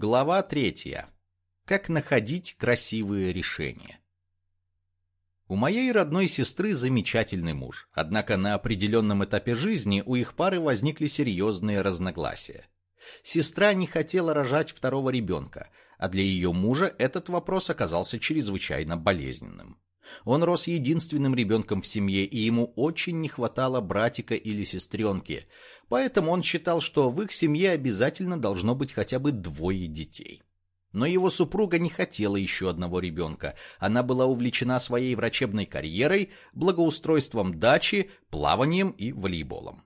Глава третья. Как находить красивые решения. У моей родной сестры замечательный муж, однако на определенном этапе жизни у их пары возникли серьезные разногласия. Сестра не хотела рожать второго ребенка, а для ее мужа этот вопрос оказался чрезвычайно болезненным. Он рос единственным ребенком в семье, и ему очень не хватало братика или сестренки, поэтому он считал, что в их семье обязательно должно быть хотя бы двое детей. Но его супруга не хотела еще одного ребенка. Она была увлечена своей врачебной карьерой, благоустройством дачи, плаванием и волейболом.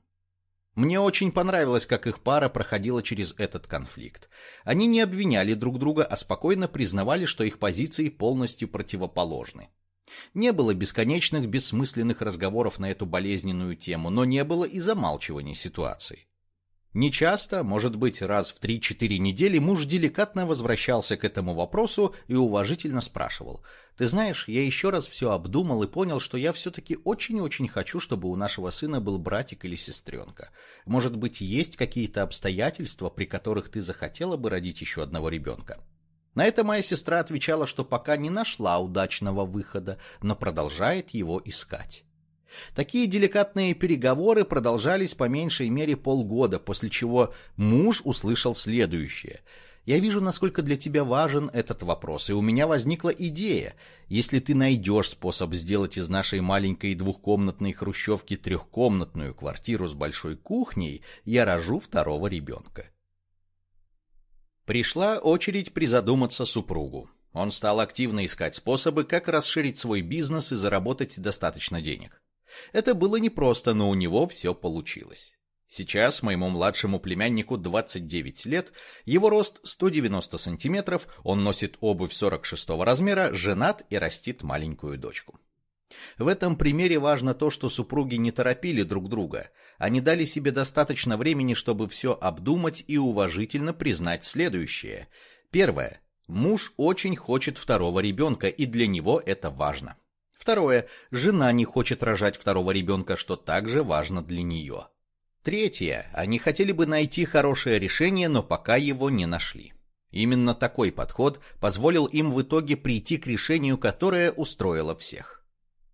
Мне очень понравилось, как их пара проходила через этот конфликт. Они не обвиняли друг друга, а спокойно признавали, что их позиции полностью противоположны. Не было бесконечных бессмысленных разговоров на эту болезненную тему, но не было и замалчивания ситуации. Нечасто, может быть, раз в 3-4 недели муж деликатно возвращался к этому вопросу и уважительно спрашивал. «Ты знаешь, я еще раз все обдумал и понял, что я все-таки очень-очень хочу, чтобы у нашего сына был братик или сестренка. Может быть, есть какие-то обстоятельства, при которых ты захотела бы родить еще одного ребенка?» На это моя сестра отвечала, что пока не нашла удачного выхода, но продолжает его искать. Такие деликатные переговоры продолжались по меньшей мере полгода, после чего муж услышал следующее. «Я вижу, насколько для тебя важен этот вопрос, и у меня возникла идея. Если ты найдешь способ сделать из нашей маленькой двухкомнатной хрущевки трехкомнатную квартиру с большой кухней, я рожу второго ребенка». Пришла очередь призадуматься супругу. Он стал активно искать способы, как расширить свой бизнес и заработать достаточно денег. Это было непросто, но у него все получилось. Сейчас моему младшему племяннику 29 лет, его рост 190 сантиметров, он носит обувь 46 размера, женат и растит маленькую дочку. В этом примере важно то, что супруги не торопили друг друга. Они дали себе достаточно времени, чтобы все обдумать и уважительно признать следующее. Первое. Муж очень хочет второго ребенка, и для него это важно. Второе. Жена не хочет рожать второго ребенка, что также важно для нее. Третье. Они хотели бы найти хорошее решение, но пока его не нашли. Именно такой подход позволил им в итоге прийти к решению, которое устроило всех.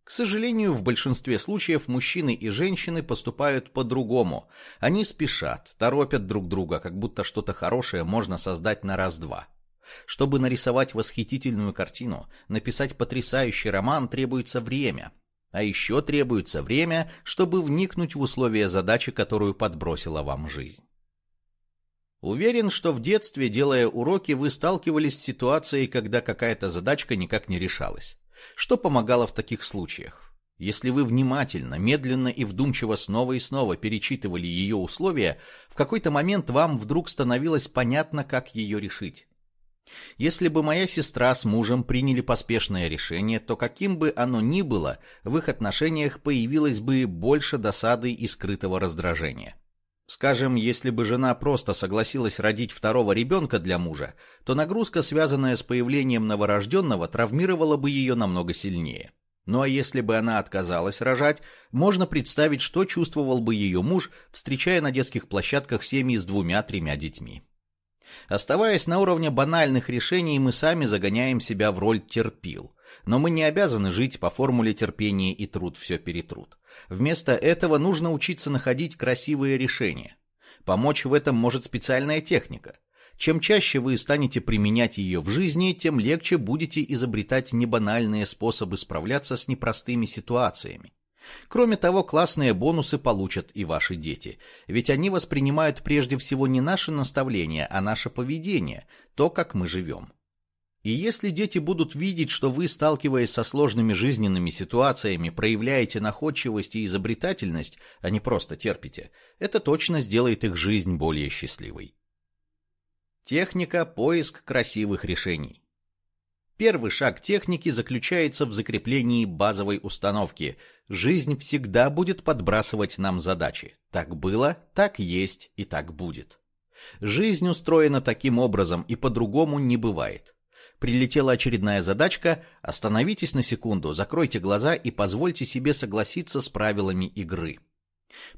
К сожалению, в большинстве случаев мужчины и женщины поступают по-другому. Они спешат, торопят друг друга, как будто что-то хорошее можно создать на раз-два. Чтобы нарисовать восхитительную картину, написать потрясающий роман требуется время. А еще требуется время, чтобы вникнуть в условия задачи, которую подбросила вам жизнь. Уверен, что в детстве, делая уроки, вы сталкивались с ситуацией, когда какая-то задачка никак не решалась. Что помогало в таких случаях? Если вы внимательно, медленно и вдумчиво снова и снова перечитывали ее условия, в какой-то момент вам вдруг становилось понятно, как ее решить. Если бы моя сестра с мужем приняли поспешное решение, то каким бы оно ни было, в их отношениях появилось бы больше досады и скрытого раздражения. Скажем, если бы жена просто согласилась родить второго ребенка для мужа, то нагрузка, связанная с появлением новорожденного, травмировала бы ее намного сильнее. Ну а если бы она отказалась рожать, можно представить, что чувствовал бы ее муж, встречая на детских площадках семьи с двумя-тремя детьми. Оставаясь на уровне банальных решений, мы сами загоняем себя в роль терпил. Но мы не обязаны жить по формуле терпения и труд все перетрут. Вместо этого нужно учиться находить красивые решения. Помочь в этом может специальная техника. Чем чаще вы станете применять ее в жизни, тем легче будете изобретать небанальные способы справляться с непростыми ситуациями. Кроме того, классные бонусы получат и ваши дети, ведь они воспринимают прежде всего не наши наставления, а наше поведение, то, как мы живем. И если дети будут видеть, что вы, сталкиваясь со сложными жизненными ситуациями, проявляете находчивость и изобретательность, а не просто терпите, это точно сделает их жизнь более счастливой. Техника – поиск красивых решений. Первый шаг техники заключается в закреплении базовой установки. Жизнь всегда будет подбрасывать нам задачи. Так было, так есть и так будет. Жизнь устроена таким образом и по-другому не бывает. Прилетела очередная задачка, остановитесь на секунду, закройте глаза и позвольте себе согласиться с правилами игры.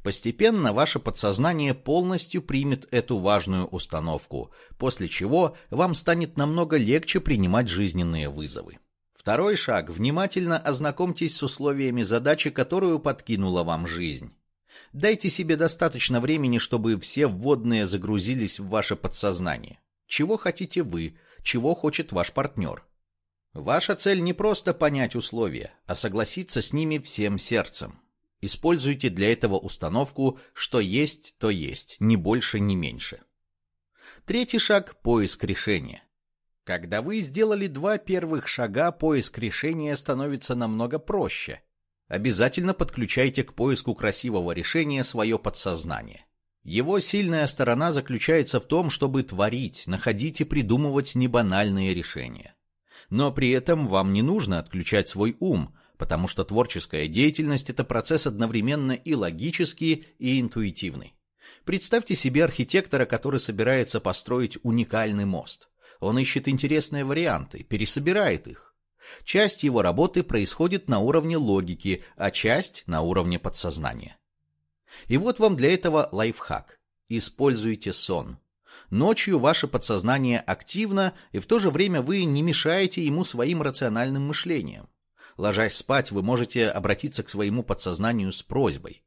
Постепенно ваше подсознание полностью примет эту важную установку, после чего вам станет намного легче принимать жизненные вызовы. Второй шаг – внимательно ознакомьтесь с условиями задачи, которую подкинула вам жизнь. Дайте себе достаточно времени, чтобы все вводные загрузились в ваше подсознание. Чего хотите вы, чего хочет ваш партнер. Ваша цель не просто понять условия, а согласиться с ними всем сердцем. Используйте для этого установку «что есть, то есть, ни больше, ни меньше». Третий шаг – поиск решения. Когда вы сделали два первых шага, поиск решения становится намного проще. Обязательно подключайте к поиску красивого решения свое подсознание. Его сильная сторона заключается в том, чтобы творить, находить и придумывать небанальные решения. Но при этом вам не нужно отключать свой ум, потому что творческая деятельность – это процесс одновременно и логический, и интуитивный. Представьте себе архитектора, который собирается построить уникальный мост. Он ищет интересные варианты, пересобирает их. Часть его работы происходит на уровне логики, а часть – на уровне подсознания. И вот вам для этого лайфхак. Используйте сон. Ночью ваше подсознание активно, и в то же время вы не мешаете ему своим рациональным мышлением. Ложась спать, вы можете обратиться к своему подсознанию с просьбой.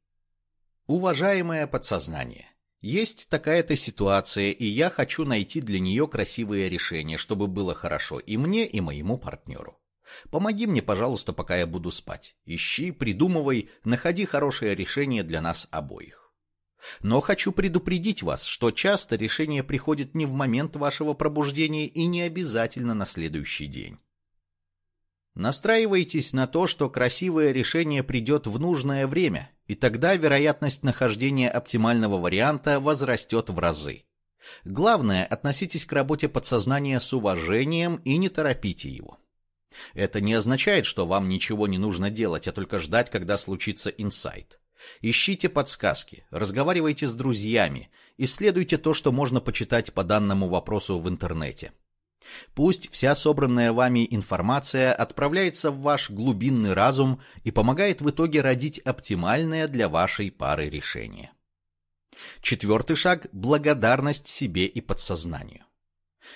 Уважаемое подсознание, есть такая-то ситуация, и я хочу найти для нее красивые решения, чтобы было хорошо и мне, и моему партнеру. Помоги мне, пожалуйста, пока я буду спать. Ищи, придумывай, находи хорошее решение для нас обоих. Но хочу предупредить вас, что часто решение приходит не в момент вашего пробуждения и не обязательно на следующий день. Настраивайтесь на то, что красивое решение придет в нужное время, и тогда вероятность нахождения оптимального варианта возрастет в разы. Главное, относитесь к работе подсознания с уважением и не торопите его. Это не означает, что вам ничего не нужно делать, а только ждать, когда случится инсайт. Ищите подсказки, разговаривайте с друзьями, исследуйте то, что можно почитать по данному вопросу в интернете. Пусть вся собранная вами информация отправляется в ваш глубинный разум и помогает в итоге родить оптимальное для вашей пары решение. Четвертый шаг – благодарность себе и подсознанию.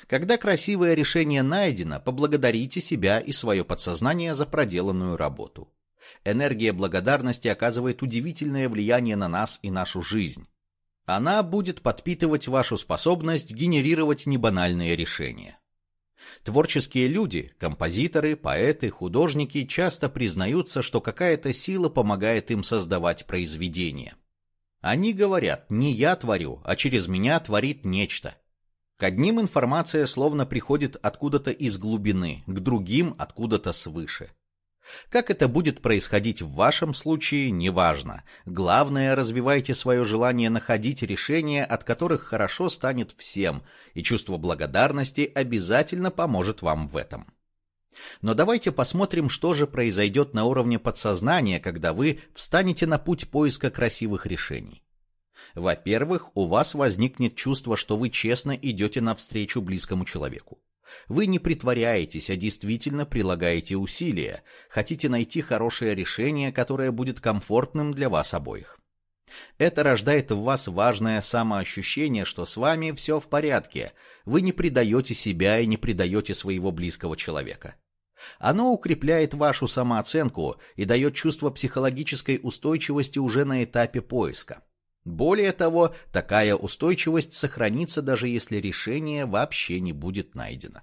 Когда красивое решение найдено, поблагодарите себя и свое подсознание за проделанную работу. Энергия благодарности оказывает удивительное влияние на нас и нашу жизнь. Она будет подпитывать вашу способность генерировать небанальные решения. Творческие люди, композиторы, поэты, художники часто признаются, что какая-то сила помогает им создавать произведения. Они говорят, не я творю, а через меня творит нечто. К одним информация словно приходит откуда-то из глубины, к другим откуда-то свыше. Как это будет происходить в вашем случае, неважно. Главное, развивайте свое желание находить решения, от которых хорошо станет всем, и чувство благодарности обязательно поможет вам в этом. Но давайте посмотрим, что же произойдет на уровне подсознания, когда вы встанете на путь поиска красивых решений. Во-первых, у вас возникнет чувство, что вы честно идете навстречу близкому человеку. Вы не притворяетесь, а действительно прилагаете усилия, хотите найти хорошее решение, которое будет комфортным для вас обоих. Это рождает в вас важное самоощущение, что с вами все в порядке, вы не предаете себя и не предаете своего близкого человека. Оно укрепляет вашу самооценку и дает чувство психологической устойчивости уже на этапе поиска. Более того, такая устойчивость сохранится даже если решение вообще не будет найдено.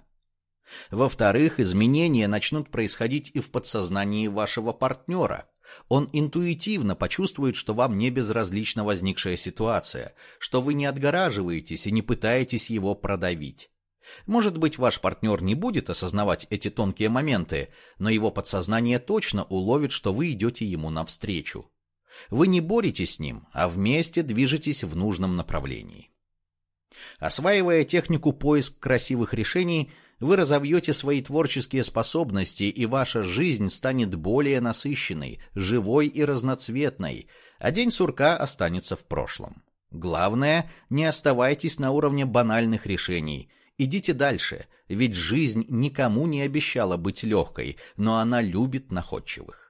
Во-вторых, изменения начнут происходить и в подсознании вашего партнера. Он интуитивно почувствует, что вам не безразлична возникшая ситуация, что вы не отгораживаетесь и не пытаетесь его продавить. Может быть, ваш партнер не будет осознавать эти тонкие моменты, но его подсознание точно уловит, что вы идете ему навстречу. Вы не боретесь с ним, а вместе движетесь в нужном направлении. Осваивая технику поиск красивых решений, вы разовьете свои творческие способности, и ваша жизнь станет более насыщенной, живой и разноцветной, а день сурка останется в прошлом. Главное, не оставайтесь на уровне банальных решений. Идите дальше, ведь жизнь никому не обещала быть легкой, но она любит находчивых.